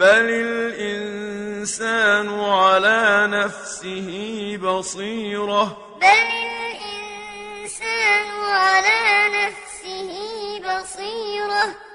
بل الإنسان على نفسه بصيرة بل الإنسان على نفسه بصيرة